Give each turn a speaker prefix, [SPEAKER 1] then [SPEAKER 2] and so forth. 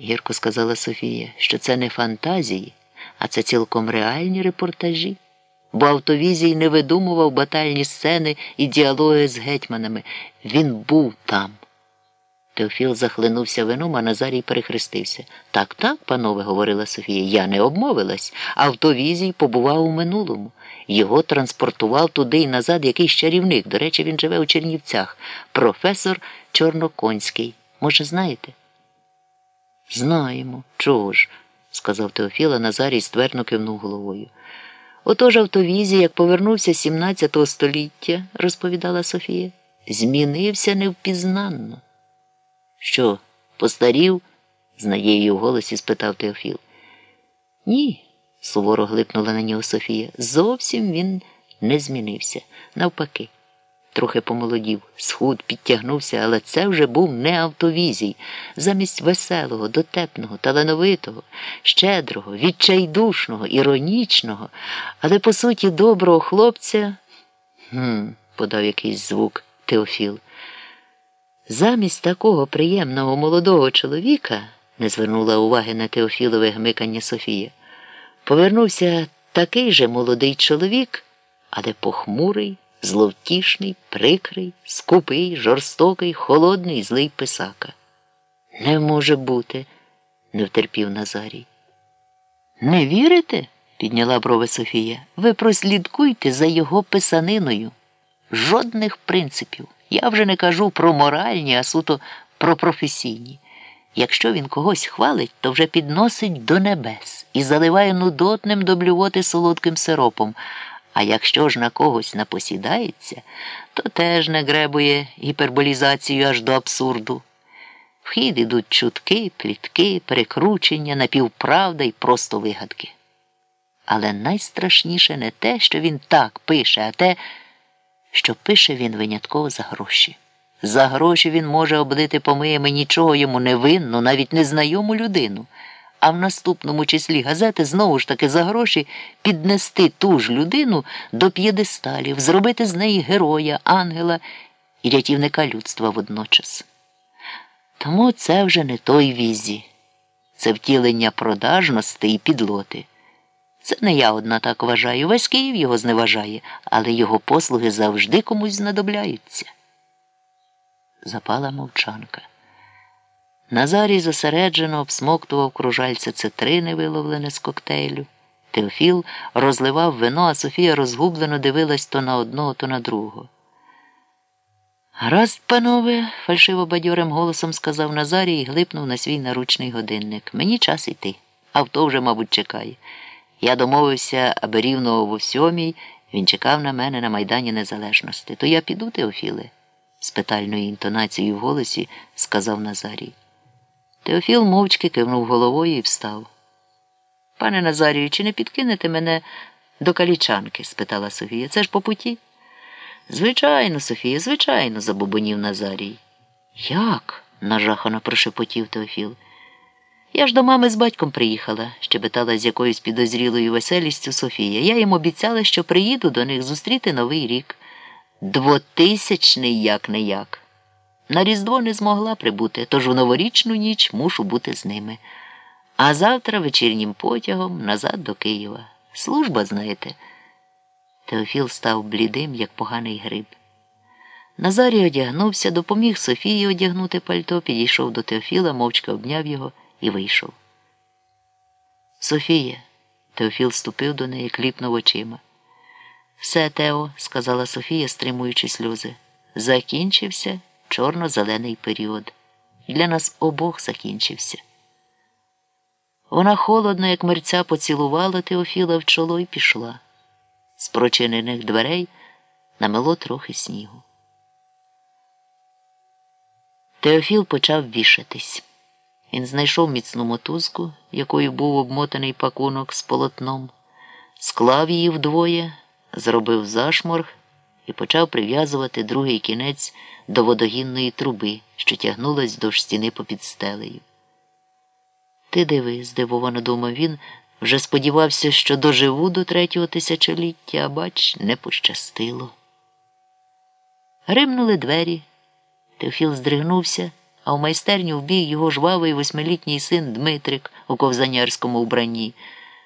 [SPEAKER 1] гірко сказала Софія, що це не фантазії, а це цілком реальні репортажі. Бо автовізій не видумував батальні сцени і діалоги з гетьманами. Він був там. Теофіл захлинувся вином, а Назарій перехрестився. Так, так, панове, говорила Софія, я не обмовилась. Автовізій побував у минулому. Його транспортував туди і назад якийсь чарівник. До речі, він живе у Чернівцях. Професор Чорноконський. Може, знаєте? Знаємо. Чого ж? сказав Теофіл, а Назарій ствердно кивнув головою. Отож автовізій, як повернувся 17 століття, розповідала Софія, змінився невпізнанно. Що, постарів? з надією в голосі спитав Теофіл. Ні, суворо глипнула на нього Софія. Зовсім він не змінився. Навпаки, трохи помолодів, схуд підтягнувся, але це вже був не автовізій. Замість веселого, дотепного, талановитого, щедрого, відчайдушного, іронічного, але по суті доброго хлопця. «Хм», – подав якийсь звук Теофіл. Замість такого приємного молодого чоловіка, не звернула уваги на Теофілове гмикання Софія, повернувся такий же молодий чоловік, але похмурий, зловтішний, прикрий, скупий, жорстокий, холодний, злий писака. Не може бути, не втерпів Назарій. Не вірите? підняла брови Софія. Ви прослідкуйте за його писаниною. Жодних принципів. Я вже не кажу про моральні, а суто про професійні. Якщо він когось хвалить, то вже підносить до небес і заливає нудотним до блювоти солодким сиропом. А якщо ж на когось напосідається, то теж не гребує гіперболізацією аж до абсурду. В хід ідуть чутки, плітки, перекручення, напівправда і просто вигадки. Але найстрашніше не те, що він так пише, а те, що пише він винятково за гроші. За гроші він може облити помиями нічого йому не винну, навіть незнайому людину, а в наступному числі газети знову ж таки за гроші піднести ту ж людину до п'єдесталів, зробити з неї героя, ангела і рятівника людства водночас. Тому це вже не той візі, це втілення продажності і підлоти. Це не я одна так вважаю, весь Київ його зневажає, але його послуги завжди комусь знадобляються. Запала мовчанка. Назарій зосереджено обсмоктував кружальце цитрини, виловлене з коктейлю. Теофіл розливав вино, а Софія розгублено дивилась то на одного, то на другого. Гаразд, панове, фальшиво бадьорим голосом сказав Назарій і глипнув на свій наручний годинник. Мені час іти. Авто вже, мабуть, чекає. Я домовився, аби рівно о сьомій він чекав на мене на Майдані Незалежності. То я піду, Теофіле? з питальною інтонацією в голосі сказав Назарій. Теофіл мовчки кивнув головою і встав. Пане Назарію, чи не підкинете мене до калічанки? спитала Софія. Це ж по путі? Звичайно, Софія, звичайно, забубонів Назарій. Як? нажахано прошепотів Теофіл. Я ж до мами з батьком приїхала, щебетала з якоюсь підозрілою веселістю Софія. Я їм обіцяла, що приїду до них зустріти новий рік. Двотисячний як не як. На Різдво не змогла прибути, тож у новорічну ніч мушу бути з ними. А завтра вечірнім потягом назад до Києва. Служба, знаєте. Теофіл став блідим, як поганий гриб. Назарій одягнувся, допоміг Софії одягнути пальто, підійшов до Теофіла, мовчки обняв його і вийшов. Софія, Теофіл ступив до неї, кліпнув очима. Все, Тео, сказала Софія, стримуючи сльози. Закінчився чорно-зелений період. Для нас обох закінчився. Вона холодно, як мерця, поцілувала Теофіла в чоло і пішла. З прочинених дверей намело трохи снігу. Теофіл почав вішатись. Він знайшов міцну мотузку, якою був обмотаний пакунок з полотном, склав її вдвоє, зробив зашморг і почав прив'язувати другий кінець до водогінної труби, що тягнулась до стіни попід стелею. Ти диви, здивовано думав він, вже сподівався, що доживу до третього тисячоліття, а бач, не пощастило. Гримнули двері. Теофіл здригнувся а в майстерню вбіг його жвавий восьмилітній син Дмитрик у ковзанярському вбранні.